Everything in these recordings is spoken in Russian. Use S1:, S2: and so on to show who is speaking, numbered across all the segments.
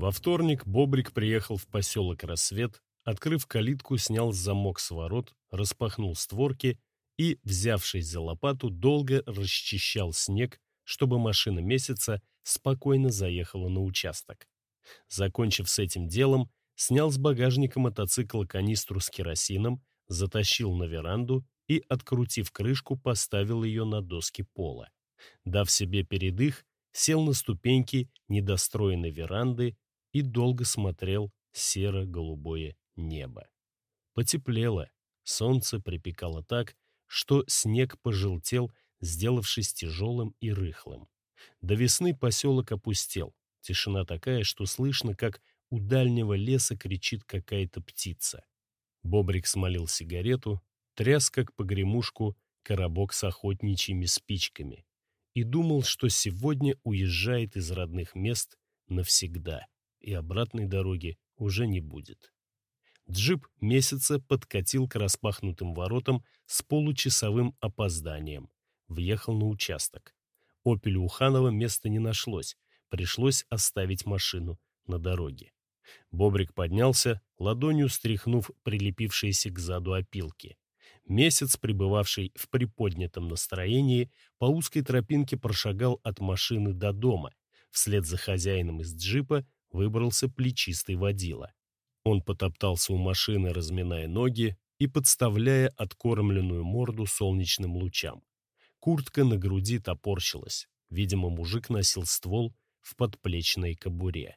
S1: Во вторник Бобрик приехал в поселок Рассвет, открыв калитку, снял замок с ворот, распахнул створки и, взявшись за лопату, долго расчищал снег, чтобы машина месяца спокойно заехала на участок. Закончив с этим делом, снял с багажника мотоцикла канистру с керосином, затащил на веранду и, открутив крышку, поставил ее на доски пола. Дав себе передых, сел на ступеньки недостроенной веранды и долго смотрел серо-голубое небо. Потеплело, солнце припекало так, что снег пожелтел, сделавшись тяжелым и рыхлым. До весны поселок опустел. Тишина такая, что слышно, как у дальнего леса кричит какая-то птица. Бобрик смолил сигарету, тряс как погремушку коробок с охотничьими спичками и думал, что сегодня уезжает из родных мест навсегда, и обратной дороги уже не будет. Джип месяца подкатил к распахнутым воротам с получасовым опозданием. Въехал на участок. Опелю Уханова места не нашлось, пришлось оставить машину на дороге. Бобрик поднялся, ладонью стряхнув прилепившиеся к заду опилки. Месяц, пребывавший в приподнятом настроении, по узкой тропинке прошагал от машины до дома. Вслед за хозяином из джипа выбрался плечистый водила. Он потоптался у машины, разминая ноги и подставляя откормленную морду солнечным лучам. Куртка на груди топорщилась. Видимо, мужик носил ствол в подплечной кобуре.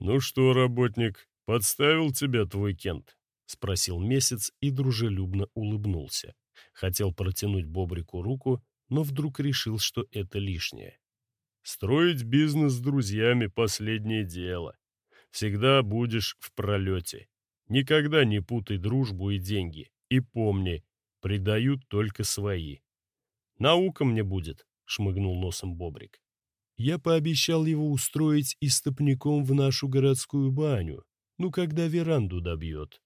S1: «Ну что, работник, подставил тебя твой Кент?» — спросил Месяц и дружелюбно улыбнулся. Хотел протянуть Бобрику руку, но вдруг решил, что это лишнее. «Строить бизнес с друзьями — последнее дело всегда будешь в пролете. Никогда не путай дружбу и деньги. И помни, предают только свои. Наука мне будет, шмыгнул носом Бобрик. Я пообещал его устроить истопником в нашу городскую баню, ну, когда веранду добьет.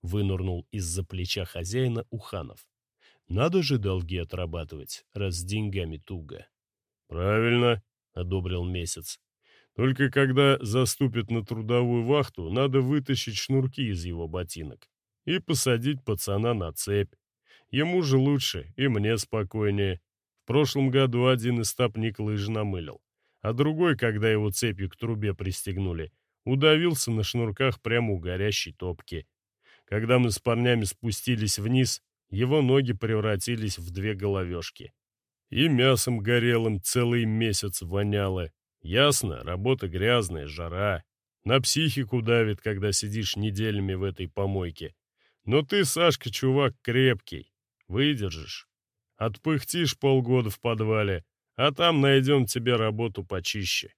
S1: Вынырнул из-за плеча хозяина Уханов. Надо же долги отрабатывать, раз с деньгами туго. Правильно, одобрил месяц. Только когда заступит на трудовую вахту, надо вытащить шнурки из его ботинок и посадить пацана на цепь. Ему же лучше, и мне спокойнее. В прошлом году один из стопник лыжи намылил, а другой, когда его цепью к трубе пристегнули, удавился на шнурках прямо у горящей топки. Когда мы с парнями спустились вниз, его ноги превратились в две головешки. И мясом горелым целый месяц воняло, Ясно, работа грязная, жара. На психику давит, когда сидишь неделями в этой помойке. Но ты, Сашка, чувак крепкий. Выдержишь. Отпыхтишь полгода в подвале, а там найдем тебе работу почище.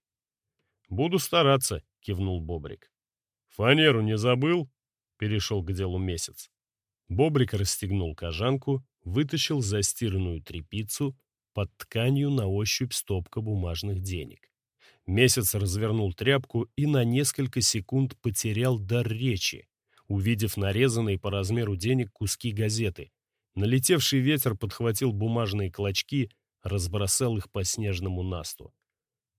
S1: Буду стараться, кивнул Бобрик. Фанеру не забыл? Перешел к делу месяц. Бобрик расстегнул кожанку, вытащил застиранную тряпицу, под тканью на ощупь стопка бумажных денег. Месяц развернул тряпку и на несколько секунд потерял дар речи, увидев нарезанные по размеру денег куски газеты. Налетевший ветер подхватил бумажные клочки, разбросал их по снежному насту.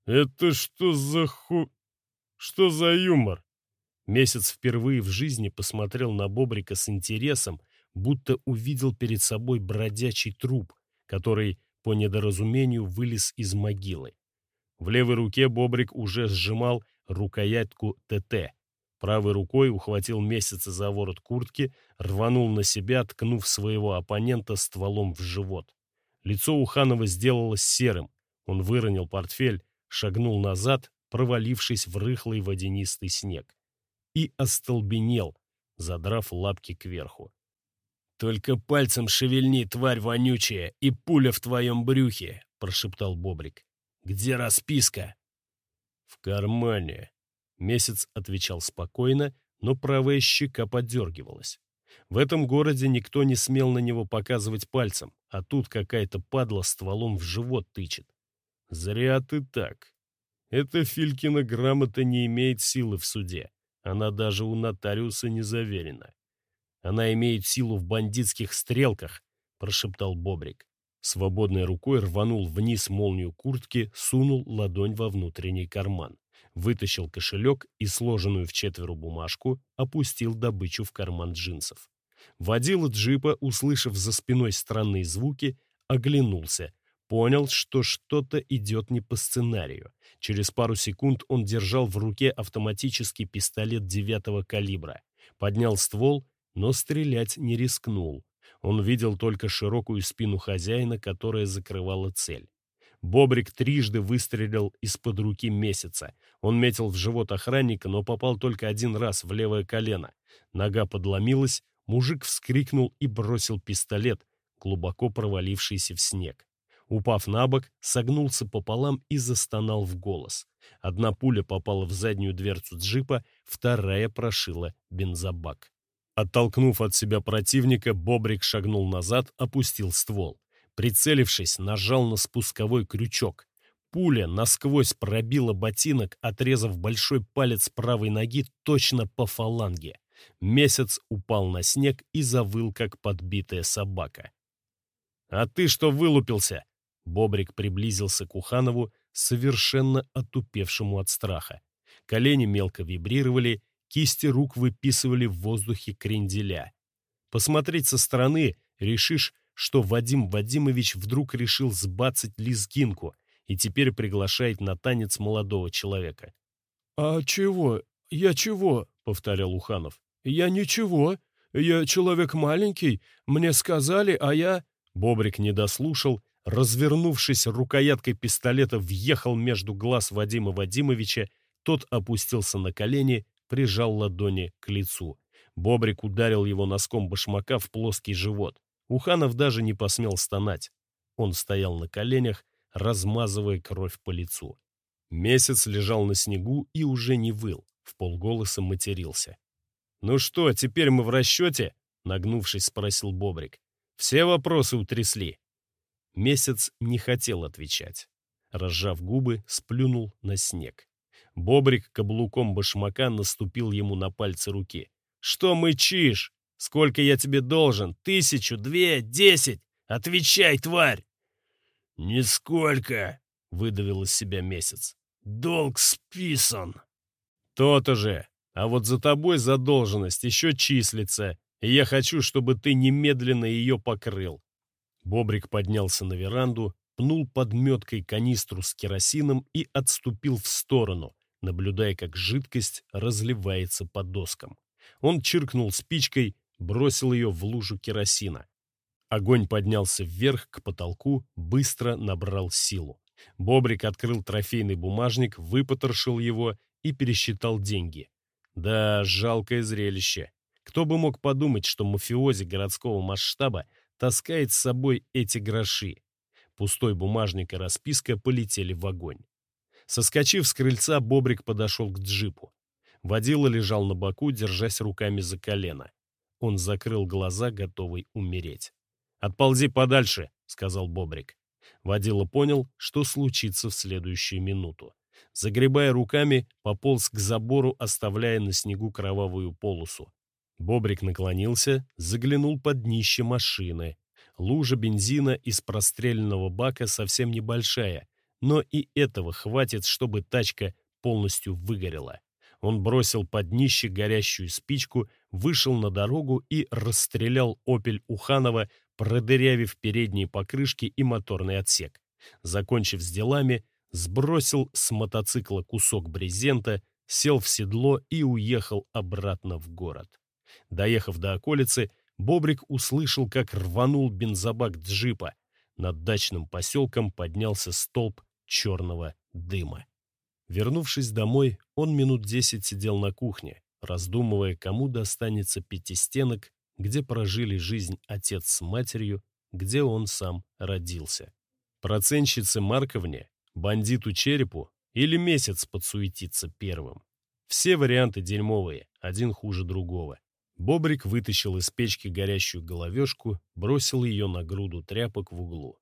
S1: «Это что за ху... что за юмор?» Месяц впервые в жизни посмотрел на Бобрика с интересом, будто увидел перед собой бродячий труп, который, по недоразумению, вылез из могилы. В левой руке Бобрик уже сжимал рукоятку ТТ. Правой рукой ухватил месяца за ворот куртки, рванул на себя, ткнув своего оппонента стволом в живот. Лицо Уханова сделалось серым. Он выронил портфель, шагнул назад, провалившись в рыхлый водянистый снег. И остолбенел, задрав лапки кверху. «Только пальцем шевельни, тварь вонючая, и пуля в твоем брюхе!» — прошептал Бобрик. Где расписка?» «В кармане», — Месяц отвечал спокойно, но правая щека подергивалась. В этом городе никто не смел на него показывать пальцем, а тут какая-то падла стволом в живот тычет. «Зря ты так. Эта Филькина грамота не имеет силы в суде. Она даже у нотариуса не заверена. Она имеет силу в бандитских стрелках», — прошептал Бобрик. Свободной рукой рванул вниз молнию куртки, сунул ладонь во внутренний карман. Вытащил кошелек и сложенную в четверо бумажку опустил добычу в карман джинсов. Водила джипа, услышав за спиной странные звуки, оглянулся. Понял, что что-то идет не по сценарию. Через пару секунд он держал в руке автоматический пистолет девятого калибра. Поднял ствол, но стрелять не рискнул. Он видел только широкую спину хозяина, которая закрывала цель. Бобрик трижды выстрелил из-под руки месяца. Он метил в живот охранника, но попал только один раз в левое колено. Нога подломилась, мужик вскрикнул и бросил пистолет, глубоко провалившийся в снег. Упав на бок, согнулся пополам и застонал в голос. Одна пуля попала в заднюю дверцу джипа, вторая прошила бензобак. Оттолкнув от себя противника, Бобрик шагнул назад, опустил ствол. Прицелившись, нажал на спусковой крючок. Пуля насквозь пробила ботинок, отрезав большой палец правой ноги точно по фаланге. Месяц упал на снег и завыл, как подбитая собака. «А ты что вылупился?» Бобрик приблизился к Уханову, совершенно отупевшему от страха. Колени мелко вибрировали, Кисти рук выписывали в воздухе кренделя. Посмотреть со стороны, решишь, что Вадим Вадимович вдруг решил сбацать лезгинку и теперь приглашает на танец молодого человека.
S2: «А чего? Я чего?» — повторял Уханов. «Я ничего. Я человек маленький. Мне сказали, а я...»
S1: Бобрик не дослушал, развернувшись рукояткой пистолета, въехал между глаз Вадима Вадимовича, тот опустился на колени, прижал ладони к лицу. Бобрик ударил его носком башмака в плоский живот. Уханов даже не посмел стонать. Он стоял на коленях, размазывая кровь по лицу. Месяц лежал на снегу и уже не выл, в полголоса матерился. «Ну что, теперь мы в расчете?» — нагнувшись, спросил Бобрик. «Все вопросы утрясли». Месяц не хотел отвечать. Разжав губы, сплюнул на снег. Бобрик каблуком башмака наступил ему на пальцы руки. «Что мычишь? Сколько я тебе должен? Тысячу? Две? Десять? Отвечай, тварь!»
S2: «Нисколько!»
S1: — выдавил из себя месяц.
S2: «Долг списан!»
S1: «То-то же! А вот за тобой задолженность еще числится, и я хочу, чтобы ты немедленно ее покрыл». Бобрик поднялся на веранду, пнул подметкой канистру с керосином и отступил в сторону, наблюдая, как жидкость разливается по доскам. Он чиркнул спичкой, бросил ее в лужу керосина. Огонь поднялся вверх к потолку, быстро набрал силу. Бобрик открыл трофейный бумажник, выпотрошил его и пересчитал деньги. Да, жалкое зрелище. Кто бы мог подумать, что мафиози городского масштаба таскает с собой эти гроши. Пустой бумажник и расписка полетели в огонь. Соскочив с крыльца, Бобрик подошел к джипу. Водила лежал на боку, держась руками за колено. Он закрыл глаза, готовый умереть. «Отползи подальше», — сказал Бобрик. Водила понял, что случится в следующую минуту. Загребая руками, пополз к забору, оставляя на снегу кровавую полосу. Бобрик наклонился, заглянул под днище машины. Лужа бензина из простреленного бака совсем небольшая, но и этого хватит, чтобы тачка полностью выгорела. Он бросил под днище горящую спичку, вышел на дорогу и расстрелял «Опель» Уханова, продырявив передние покрышки и моторный отсек. Закончив с делами, сбросил с мотоцикла кусок брезента, сел в седло и уехал обратно в город. Доехав до околицы, Бобрик услышал, как рванул бензобак джипа. Над дачным поселком поднялся столб черного дыма. Вернувшись домой, он минут десять сидел на кухне, раздумывая, кому достанется пятистенок, где прожили жизнь отец с матерью, где он сам родился. Проценщице Марковне, бандиту Черепу или месяц подсуетиться первым. Все варианты дерьмовые, один хуже другого. Бобрик вытащил из печки горящую головешку, бросил ее на груду тряпок в углу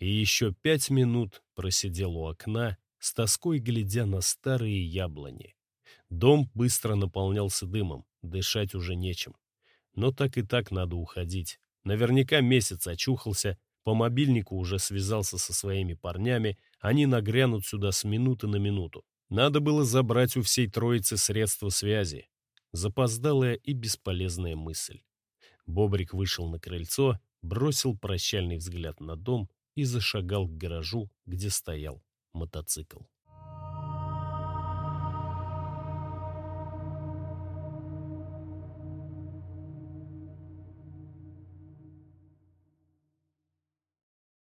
S1: и еще пять минут просидел у окна, с тоской глядя на старые яблони. Дом быстро наполнялся дымом, дышать уже нечем. Но так и так надо уходить. Наверняка месяц очухался, по мобильнику уже связался со своими парнями, они нагрянут сюда с минуты на минуту. Надо было забрать у всей троицы средства связи. Запоздалая и бесполезная мысль. Бобрик вышел на крыльцо, бросил прощальный взгляд на дом и зашагал к гаражу, где стоял мотоцикл.